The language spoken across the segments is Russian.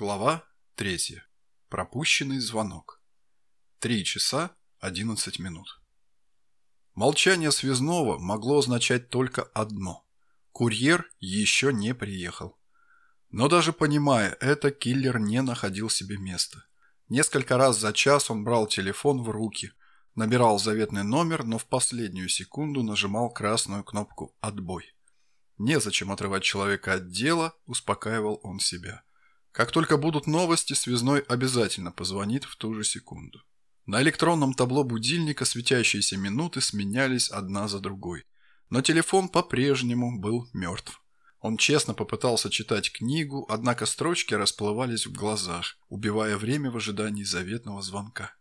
Глава 3. Пропущенный звонок. Три часа одиннадцать минут. Молчание связного могло означать только одно. Курьер еще не приехал. Но даже понимая это, киллер не находил себе места. Несколько раз за час он брал телефон в руки, набирал заветный номер, но в последнюю секунду нажимал красную кнопку «Отбой». Незачем отрывать человека от дела, успокаивал он себя. Как только будут новости, связной обязательно позвонит в ту же секунду. На электронном табло будильника светящиеся минуты сменялись одна за другой. Но телефон по-прежнему был мертв. Он честно попытался читать книгу, однако строчки расплывались в глазах, убивая время в ожидании заветного звонка.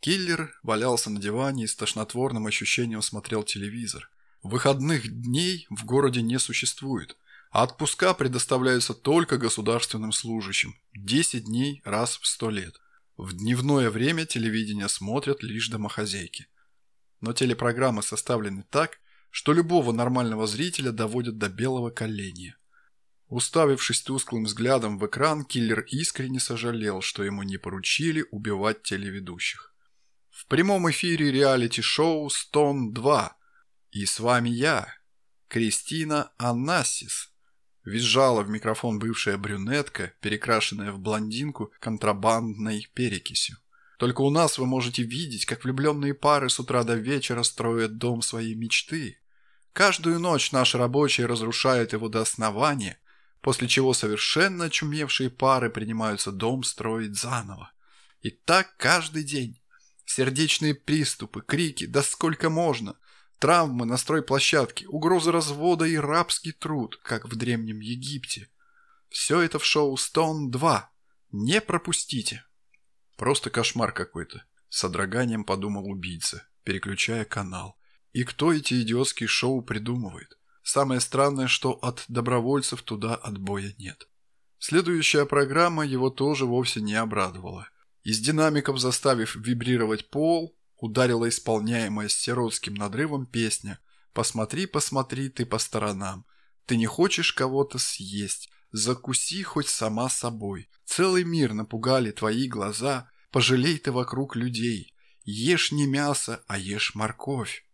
Киллер валялся на диване и с тошнотворным ощущением смотрел телевизор. Выходных дней в городе не существует – а отпуска предоставляются только государственным служащим. 10 дней раз в 100 лет. В дневное время телевидение смотрят лишь домохозяйки. Но телепрограммы составлены так, что любого нормального зрителя доводят до белого коленя. Уставившись тусклым взглядом в экран, киллер искренне сожалел, что ему не поручили убивать телеведущих. В прямом эфире реалити-шоу «Стон-2». И с вами я, Кристина Анасис. Визжала в микрофон бывшая брюнетка, перекрашенная в блондинку контрабандной перекисью. Только у нас вы можете видеть, как влюбленные пары с утра до вечера строят дом своей мечты. Каждую ночь наши рабочие разрушают его до основания, после чего совершенно очумевшие пары принимаются дом строить заново. И так каждый день. Сердечные приступы, крики, да сколько можно. Травмы на стройплощадке, угрозы развода и рабский труд, как в Древнем Египте. Все это в шоу «Стоун 2». Не пропустите. Просто кошмар какой-то. С содроганием подумал убийца, переключая канал. И кто эти идиотские шоу придумывает? Самое странное, что от добровольцев туда отбоя нет. Следующая программа его тоже вовсе не обрадовала. Из динамиков заставив вибрировать пол, ударила исполняемая с сиротским надрывом песня «Посмотри, посмотри ты по сторонам, ты не хочешь кого-то съесть, закуси хоть сама собой, целый мир напугали твои глаза, пожалей ты вокруг людей, ешь не мясо, а ешь морковь».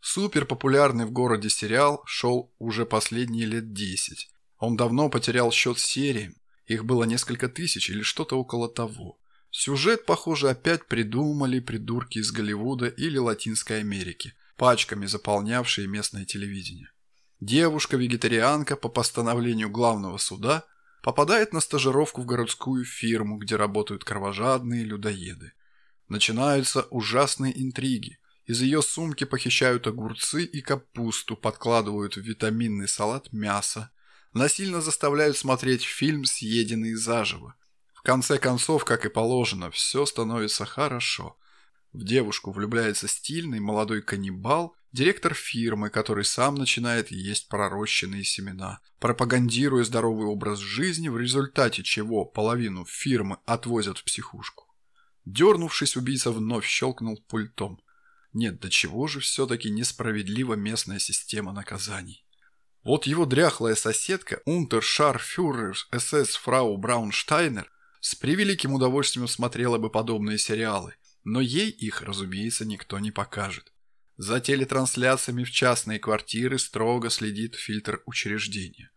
Супер популярный в городе сериал шел уже последние лет десять. Он давно потерял счет сериям, их было несколько тысяч или что-то около того. Сюжет, похоже, опять придумали придурки из Голливуда или Латинской Америки, пачками заполнявшие местное телевидение. Девушка-вегетарианка по постановлению главного суда попадает на стажировку в городскую фирму, где работают кровожадные людоеды. Начинаются ужасные интриги. Из ее сумки похищают огурцы и капусту, подкладывают в витаминный салат мясо, насильно заставляют смотреть фильм «Съеденный заживо», конце концов, как и положено, все становится хорошо. В девушку влюбляется стильный молодой каннибал, директор фирмы, который сам начинает есть пророщенные семена, пропагандируя здоровый образ жизни, в результате чего половину фирмы отвозят в психушку. Дернувшись, убийца вновь щелкнул пультом. Нет, до чего же все-таки несправедлива местная система наказаний. Вот его дряхлая соседка, унтершарфюрер СС фрау Браунштайнер, с превеликим удовольствием смотрела бы подобные сериалы, но ей их, разумеется, никто не покажет. За телетрансляциями в частные квартиры строго следит фильтр учреждения.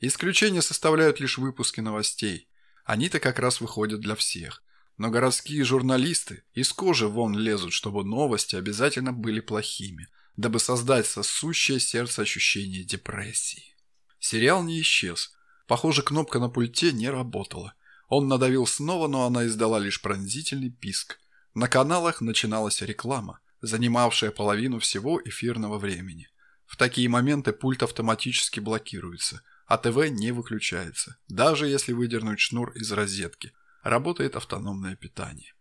Исключение составляют лишь выпуски новостей. Они-то как раз выходят для всех. Но городские журналисты из кожи вон лезут, чтобы новости обязательно были плохими, дабы создать сосущее сердце ощущение депрессии. Сериал не исчез. Похоже, кнопка на пульте не работала. Он надавил снова, но она издала лишь пронзительный писк. На каналах начиналась реклама, занимавшая половину всего эфирного времени. В такие моменты пульт автоматически блокируется, а ТВ не выключается, даже если выдернуть шнур из розетки. Работает автономное питание.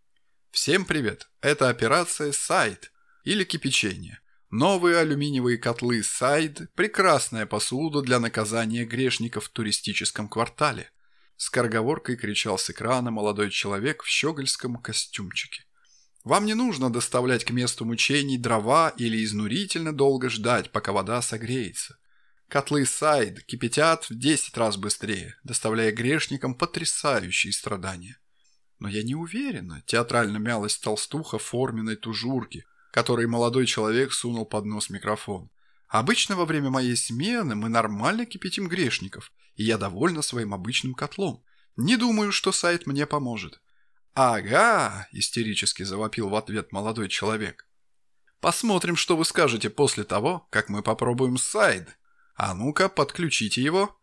Всем привет! Это операция «Сайт» или «Кипячение». Новые алюминиевые котлы «Сайд» – прекрасная посуда для наказания грешников в туристическом квартале – Скороговоркой кричал с экрана молодой человек в щегольском костюмчике. Вам не нужно доставлять к месту мучений дрова или изнурительно долго ждать, пока вода согреется. Котлы Сайд кипятят в 10 раз быстрее, доставляя грешникам потрясающие страдания. Но я не уверена, театрально мялась толстуха форменной тужурки, которой молодой человек сунул под нос микрофон. Обычно во время моей смены мы нормально кипятим грешников, и я довольна своим обычным котлом. Не думаю, что сайт мне поможет. «Ага!» – истерически завопил в ответ молодой человек. «Посмотрим, что вы скажете после того, как мы попробуем сайд. А ну-ка, подключите его!»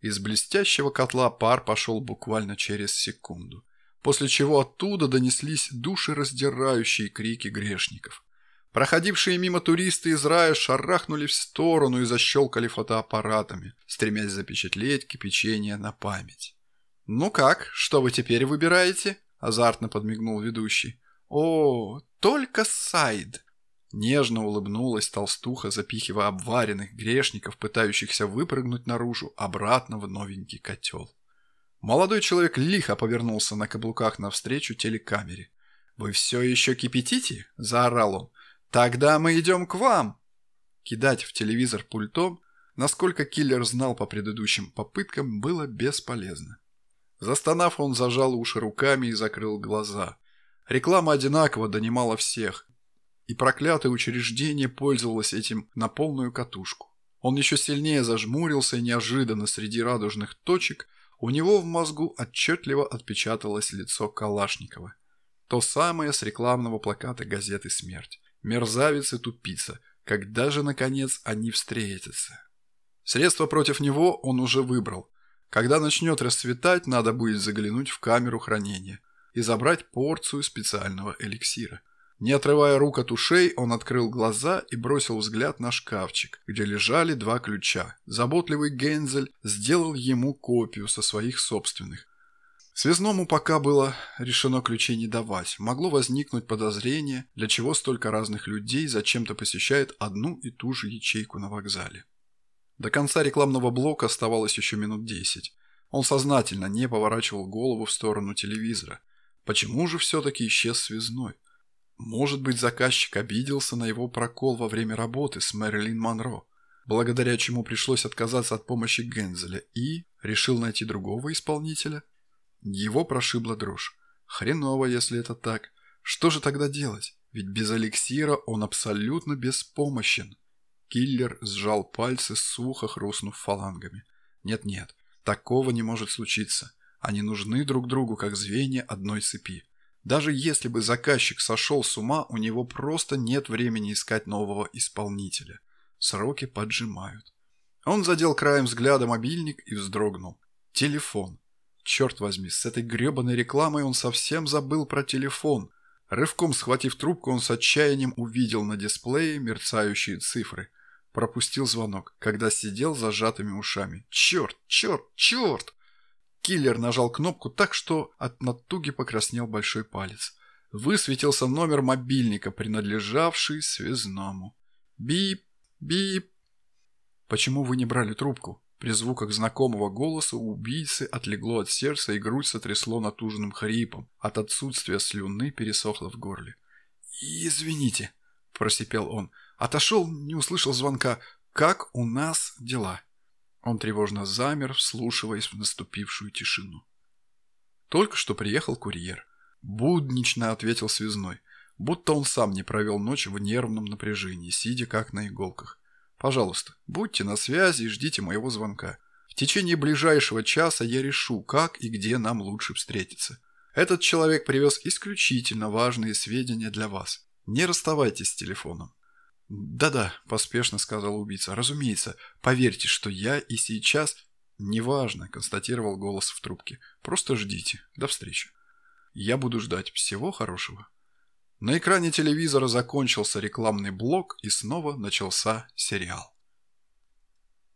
Из блестящего котла пар пошел буквально через секунду, после чего оттуда донеслись душераздирающие крики грешников. Проходившие мимо туристы из рая шарахнули в сторону и защелкали фотоаппаратами, стремясь запечатлеть кипячение на память. «Ну как, что вы теперь выбираете?» – азартно подмигнул ведущий. «О, только сайд!» Нежно улыбнулась толстуха, запихивая обваренных грешников, пытающихся выпрыгнуть наружу, обратно в новенький котел. Молодой человек лихо повернулся на каблуках навстречу телекамере. «Вы все еще кипятите?» – заорал он. «Тогда мы идем к вам!» Кидать в телевизор пультом, насколько киллер знал по предыдущим попыткам, было бесполезно. Застонав, он зажал уши руками и закрыл глаза. Реклама одинаково донимала всех, и проклятое учреждение пользовалось этим на полную катушку. Он еще сильнее зажмурился, и неожиданно среди радужных точек у него в мозгу отчетливо отпечаталось лицо Калашникова. То самое с рекламного плаката газеты «Смерть». Мерзавец и тупица. Когда же, наконец, они встретятся? Средство против него он уже выбрал. Когда начнет расцветать, надо будет заглянуть в камеру хранения и забрать порцию специального эликсира. Не отрывая рук от ушей, он открыл глаза и бросил взгляд на шкафчик, где лежали два ключа. Заботливый Гензель сделал ему копию со своих собственных. Связному пока было решено ключей не давать. Могло возникнуть подозрение, для чего столько разных людей зачем-то посещает одну и ту же ячейку на вокзале. До конца рекламного блока оставалось еще минут десять. Он сознательно не поворачивал голову в сторону телевизора. Почему же все-таки исчез связной? Может быть, заказчик обиделся на его прокол во время работы с Мэрилин Монро, благодаря чему пришлось отказаться от помощи Гензеля и решил найти другого исполнителя? Его прошибла дрожь. Хреново, если это так. Что же тогда делать? Ведь без эликсира он абсолютно беспомощен. Киллер сжал пальцы, сухо хрустнув фалангами. Нет-нет, такого не может случиться. Они нужны друг другу, как звенья одной цепи. Даже если бы заказчик сошел с ума, у него просто нет времени искать нового исполнителя. Сроки поджимают. Он задел краем взгляда мобильник и вздрогнул. Телефон. Черт возьми, с этой гребаной рекламой он совсем забыл про телефон. Рывком схватив трубку, он с отчаянием увидел на дисплее мерцающие цифры. Пропустил звонок, когда сидел зажатыми ушами. Черт, черт, черт! Киллер нажал кнопку так, что от натуги покраснел большой палец. Высветился номер мобильника, принадлежавший связному. Бип, бип. Почему вы не брали трубку? При звуках знакомого голоса у убийцы отлегло от сердца и грудь сотрясло натужным хрипом. От отсутствия слюны пересохло в горле. «Извините», – просипел он. «Отошел, не услышал звонка. Как у нас дела?» Он тревожно замер, вслушиваясь в наступившую тишину. Только что приехал курьер. Буднично ответил связной, будто он сам не провел ночь в нервном напряжении, сидя как на иголках. Пожалуйста, будьте на связи и ждите моего звонка. В течение ближайшего часа я решу, как и где нам лучше встретиться. Этот человек привез исключительно важные сведения для вас. Не расставайтесь с телефоном. «Да-да», – поспешно сказал убийца. «Разумеется, поверьте, что я и сейчас...» «Неважно», – констатировал голос в трубке. «Просто ждите. До встречи». «Я буду ждать. Всего хорошего». На экране телевизора закончился рекламный блок и снова начался сериал.